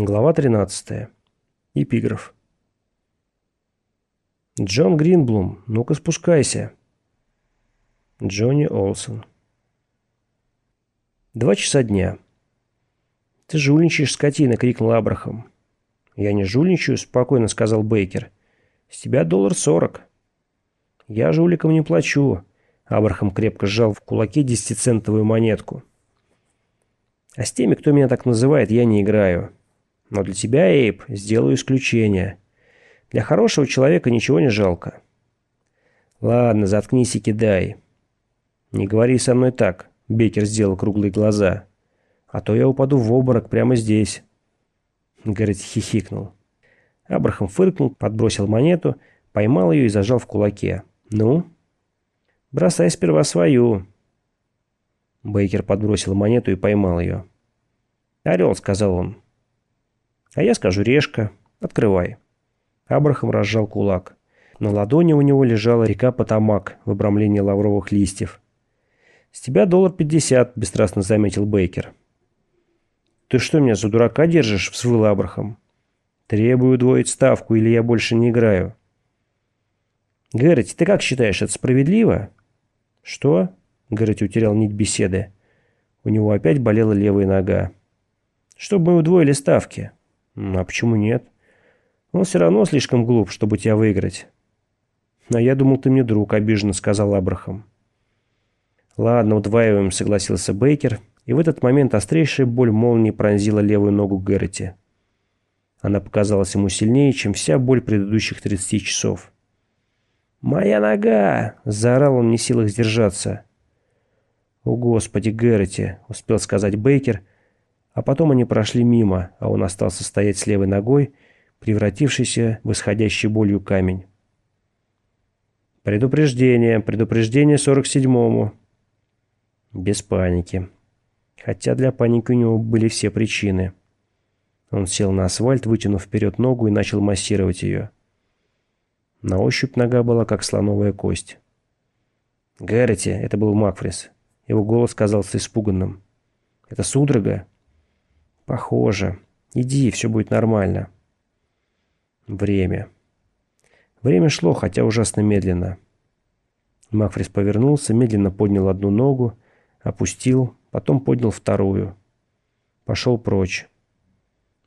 Глава 13. Эпиграф. Джон Гринблум, ну-ка спускайся. Джонни Олсон. Два часа дня. «Ты жульничаешь, скотина!» — крикнул Абрахам. «Я не жульничаю», — спокойно сказал Бейкер. «С тебя доллар сорок». «Я жуликам не плачу», — Абрахам крепко сжал в кулаке десятицентовую монетку. «А с теми, кто меня так называет, я не играю». Но для тебя, Эйб, сделаю исключение. Для хорошего человека ничего не жалко. Ладно, заткнись и кидай. Не говори со мной так, Бекер сделал круглые глаза. А то я упаду в обморок прямо здесь. Гаррет хихикнул. Абрахам фыркнул, подбросил монету, поймал ее и зажал в кулаке. «Ну?» «Бросай сперва свою». Бейкер подбросил монету и поймал ее. «Орел», — сказал он. А я скажу «решка». Открывай. Абрахам разжал кулак. На ладони у него лежала река Потамак в обрамлении лавровых листьев. «С тебя доллар пятьдесят», — бесстрастно заметил Бейкер. «Ты что меня за дурака держишь?» — взвыл Абрахам. «Требую удвоить ставку, или я больше не играю». «Гэрроти, ты как считаешь, это справедливо?» «Что?» — Гэрроти утерял нить беседы. У него опять болела левая нога. «Чтобы мы удвоили ставки». А почему нет? Он все равно слишком глуп, чтобы тебя выиграть. А я думал, ты мне друг, обиженно сказал Абрахам. Ладно, удваиваем, согласился Бейкер, и в этот момент острейшая боль молнии пронзила левую ногу Гэрроти. Она показалась ему сильнее, чем вся боль предыдущих 30 часов. «Моя нога!» – заорал он, не силах сдержаться. «О, Господи, Гэрроти!» – успел сказать Бейкер – а потом они прошли мимо, а он остался стоять с левой ногой, превратившийся в исходящий болью камень. «Предупреждение! Предупреждение 47-му!» Без паники. Хотя для паники у него были все причины. Он сел на асфальт, вытянув вперед ногу и начал массировать ее. На ощупь нога была как слоновая кость. «Гэрроти!» — это был Макфрис. Его голос казался испуганным. «Это судорога?» Похоже. Иди, все будет нормально. Время. Время шло, хотя ужасно медленно. Макфрис повернулся, медленно поднял одну ногу, опустил, потом поднял вторую. Пошел прочь.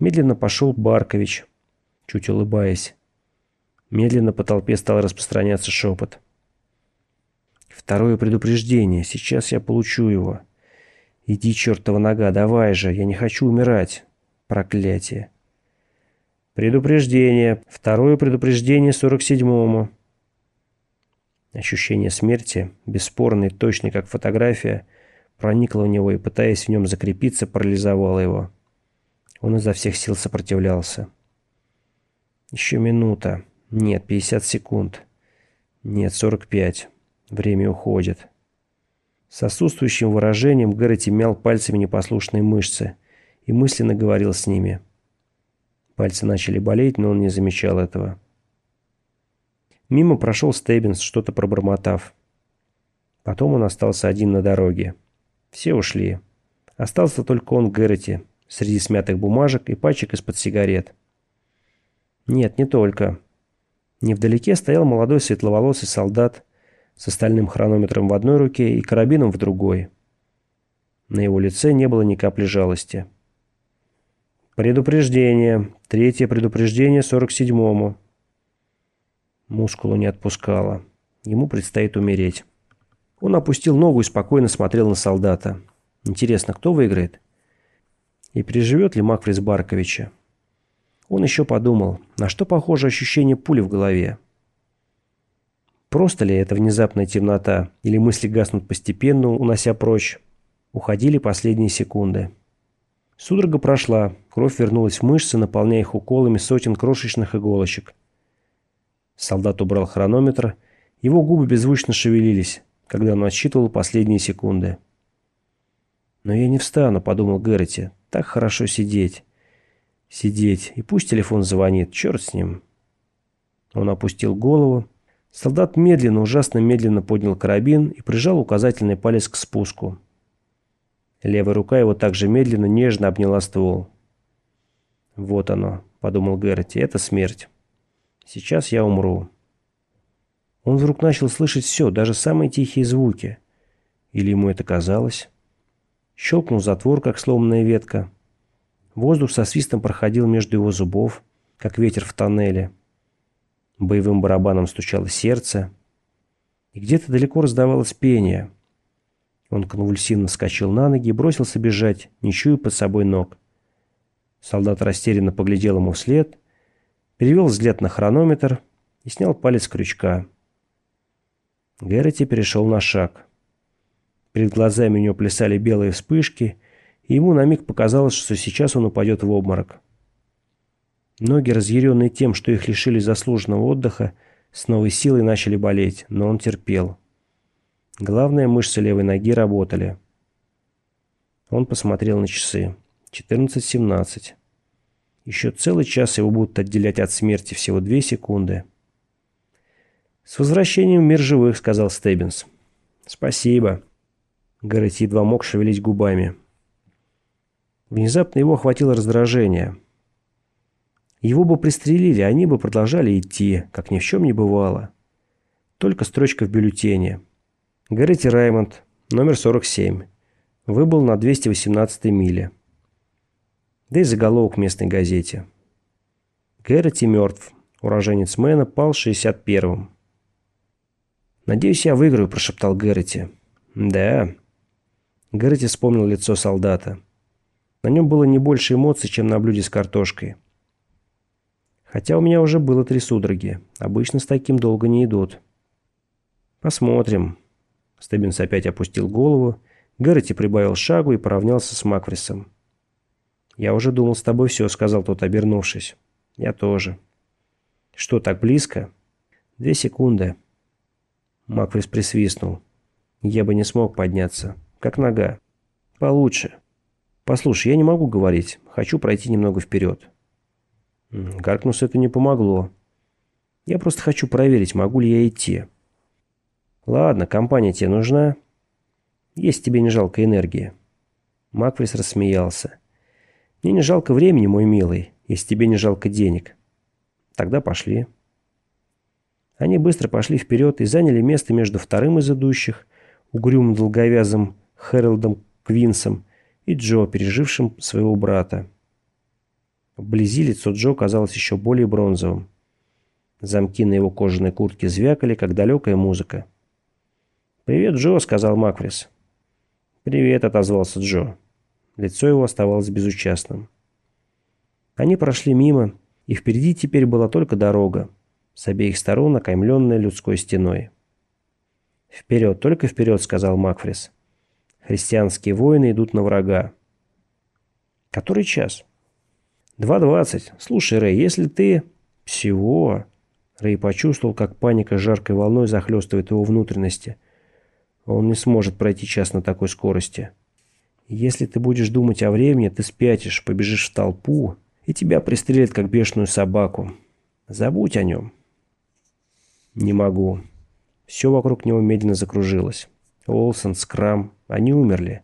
Медленно пошел Баркович, чуть улыбаясь. Медленно по толпе стал распространяться шепот. Второе предупреждение. Сейчас я получу его. «Иди, чертова нога, давай же, я не хочу умирать!» Проклятие. Предупреждение. Второе предупреждение 47-му. Ощущение смерти, бесспорное, точно как фотография, проникло в него и, пытаясь в нем закрепиться, парализовало его. Он изо всех сил сопротивлялся. Еще минута. Нет, 50 секунд. Нет, 45. Время уходит. С отсутствующим выражением Гэрроти мял пальцами непослушные мышцы и мысленно говорил с ними. Пальцы начали болеть, но он не замечал этого. Мимо прошел Стеббинс, что-то пробормотав. Потом он остался один на дороге. Все ушли. Остался только он Гэрроти, среди смятых бумажек и пачек из-под сигарет. Нет, не только. Невдалеке стоял молодой светловолосый солдат с остальным хронометром в одной руке и карабином в другой. На его лице не было ни капли жалости. «Предупреждение. Третье предупреждение 47-му». Мускулу не отпускало. Ему предстоит умереть. Он опустил ногу и спокойно смотрел на солдата. Интересно, кто выиграет? И переживет ли Макфрис Барковича? Он еще подумал, на что похоже ощущение пули в голове. Просто ли это внезапная темнота, или мысли гаснут постепенно, унося прочь? Уходили последние секунды. Судорога прошла, кровь вернулась в мышцы, наполняя их уколами сотен крошечных иголочек. Солдат убрал хронометр, его губы беззвучно шевелились, когда он отсчитывал последние секунды. «Но я не встану», — подумал Гэрроти. «Так хорошо сидеть». Сидеть, и пусть телефон звонит, черт с ним. Он опустил голову, Солдат медленно, ужасно медленно поднял карабин и прижал указательный палец к спуску. Левая рука его также медленно, нежно обняла ствол. «Вот оно», — подумал Гэрроти, — «это смерть. Сейчас я умру». Он вдруг начал слышать все, даже самые тихие звуки. Или ему это казалось? Щелкнул затвор, как сломанная ветка. Воздух со свистом проходил между его зубов, как ветер в тоннеле. Боевым барабаном стучало сердце. И где-то далеко раздавалось пение. Он конвульсивно вскочил на ноги и бросился бежать, не чуя под собой ног. Солдат растерянно поглядел ему вслед, перевел взгляд на хронометр и снял палец с крючка. Гэрроти перешел на шаг. Перед глазами у него плясали белые вспышки, и ему на миг показалось, что сейчас он упадет в обморок. Ноги, разъяренные тем, что их лишили заслуженного отдыха, с новой силой начали болеть, но он терпел. Главные мышцы левой ноги работали. Он посмотрел на часы. 14.17. Еще целый час его будут отделять от смерти всего две секунды. «С возвращением в мир живых», — сказал Стеббинс. «Спасибо». Гаррет едва мог шевелить губами. Внезапно его охватило раздражение. Его бы пристрелили, они бы продолжали идти, как ни в чем не бывало. Только строчка в бюллетене. Гаррити Раймонд, номер 47. Выбыл на 218 миле. Да и заголовок в местной газете. Гэрроти мертв. Уроженец Мэна пал 61-м. «Надеюсь, я выиграю», – прошептал Гэрроти. «Да». Гэрроти вспомнил лицо солдата. На нем было не больше эмоций, чем на блюде с картошкой. Хотя у меня уже было три судороги. Обычно с таким долго не идут. «Посмотрим». Стеббинс опять опустил голову. Гэрроти прибавил шагу и поравнялся с Макфрисом. «Я уже думал, с тобой все», — сказал тот, обернувшись. «Я тоже». «Что, так близко?» «Две секунды». Макфрис присвистнул. «Я бы не смог подняться. Как нога. Получше. Послушай, я не могу говорить. Хочу пройти немного вперед». Гаркнусу это не помогло. «Я просто хочу проверить, могу ли я идти». «Ладно, компания тебе нужна?» «Есть тебе не жалко энергии». Макфрис рассмеялся. Мне не жалко времени, мой милый, если тебе не жалко денег. Тогда пошли. Они быстро пошли вперед и заняли место между вторым из идущих, угрюмым долговязым Хэролдом Квинсом и Джо, пережившим своего брата. Вблизи лицо Джо казалось еще более бронзовым. Замки на его кожаной куртке звякали, как далекая музыка. «Привет, Джо», — сказал Макфрис. «Привет», — отозвался Джо. Лицо его оставалось безучастным. Они прошли мимо, и впереди теперь была только дорога, с обеих сторон окаймленная людской стеной. «Вперед, только вперед», — сказал Макфрис. «Христианские воины идут на врага». «Который час?» «Два двадцать. Слушай, Рэй, если ты...» «Всего...» Рэй почувствовал, как паника жаркой волной захлестывает его внутренности. Он не сможет пройти час на такой скорости. Если ты будешь думать о времени, ты спятишь, побежишь в толпу, и тебя пристрелят, как бешеную собаку. Забудь о нем. Не могу. Все вокруг него медленно закружилось. Олсон, Скрам, они умерли.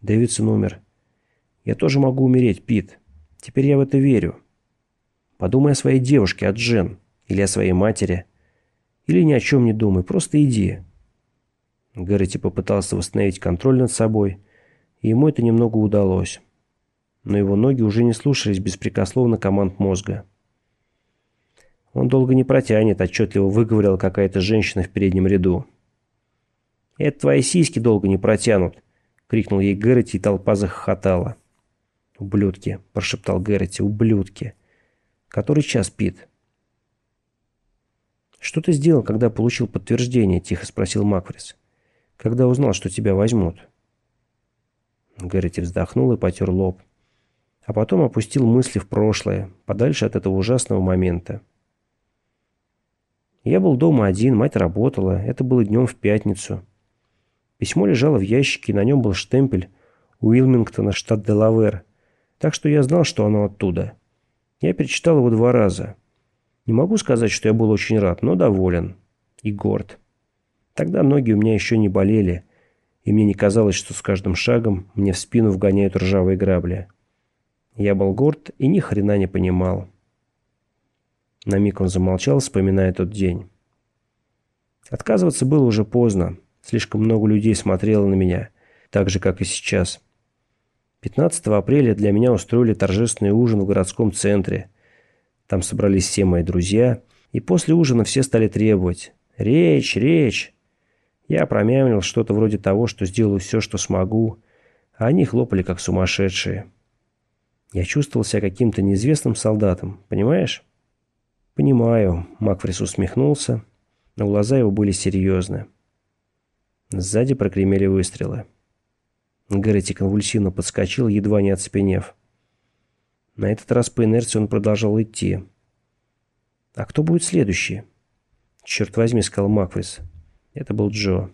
Дэвидсон умер. Я тоже могу умереть, Пит. Теперь я в это верю. Подумай о своей девушке, о Джен. Или о своей матери. Или ни о чем не думай, просто иди. Гэрроти попытался восстановить контроль над собой – и ему это немного удалось. Но его ноги уже не слушались беспрекословно команд мозга. Он долго не протянет, отчетливо выговорила какая-то женщина в переднем ряду. «Это твои сиськи долго не протянут!» — крикнул ей Гэрроти, и толпа захохотала. «Ублюдки!» — прошептал Гэрроти. «Ублюдки!» «Который час, Пит?» «Что ты сделал, когда получил подтверждение?» — тихо спросил Макфрис. «Когда узнал, что тебя возьмут?» Гэрроти вздохнул и потер лоб. А потом опустил мысли в прошлое, подальше от этого ужасного момента. Я был дома один, мать работала, это было днем в пятницу. Письмо лежало в ящике, и на нем был штемпель Уилмингтона, штат Делавер, так что я знал, что оно оттуда. Я перечитал его два раза. Не могу сказать, что я был очень рад, но доволен. И горд. Тогда ноги у меня еще не болели, и мне не казалось, что с каждым шагом мне в спину вгоняют ржавые грабли. Я был горд и ни хрена не понимал. На миг он замолчал, вспоминая тот день. Отказываться было уже поздно. Слишком много людей смотрело на меня, так же, как и сейчас. 15 апреля для меня устроили торжественный ужин в городском центре. Там собрались все мои друзья, и после ужина все стали требовать. «Речь, речь!» Я промямлил что-то вроде того, что сделаю все, что смогу, а они хлопали как сумасшедшие. Я чувствовал себя каким-то неизвестным солдатом, понимаешь? «Понимаю», — Макфрис усмехнулся, но глаза его были серьезны. Сзади прогремели выстрелы. Гэрроти конвульсивно подскочил, едва не оцепенев. На этот раз по инерции он продолжал идти. «А кто будет следующий?» «Черт возьми», — сказал Макфрис. Это был Джо.